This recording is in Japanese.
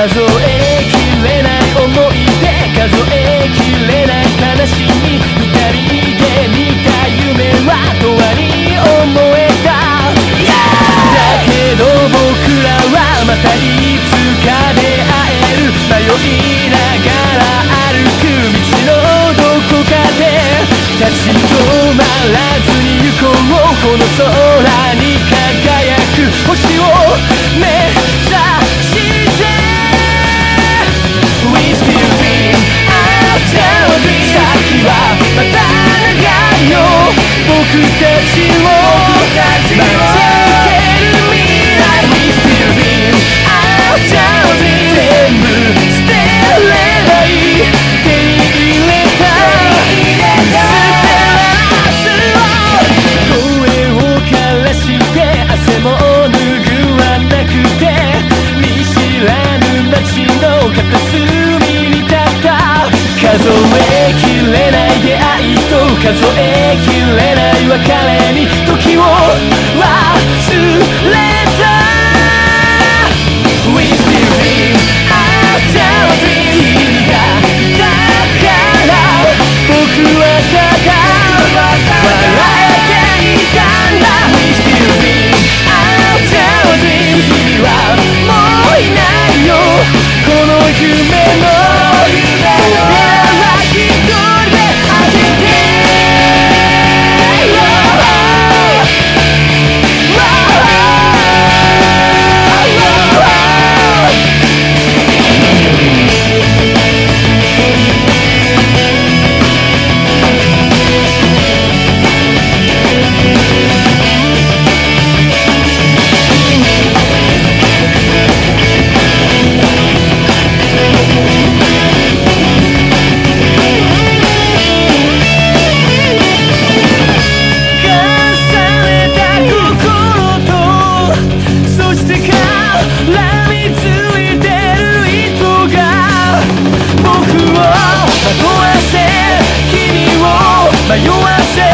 数えきれない思い出数えきれない悲しみ二人で見た夢は永遠に思えただけど僕らはまたいつか出会える迷いながら歩く道のどこかで立ち止まらずに行こうこの空に輝く星を目僕たちを数えきれない別れに時 the USA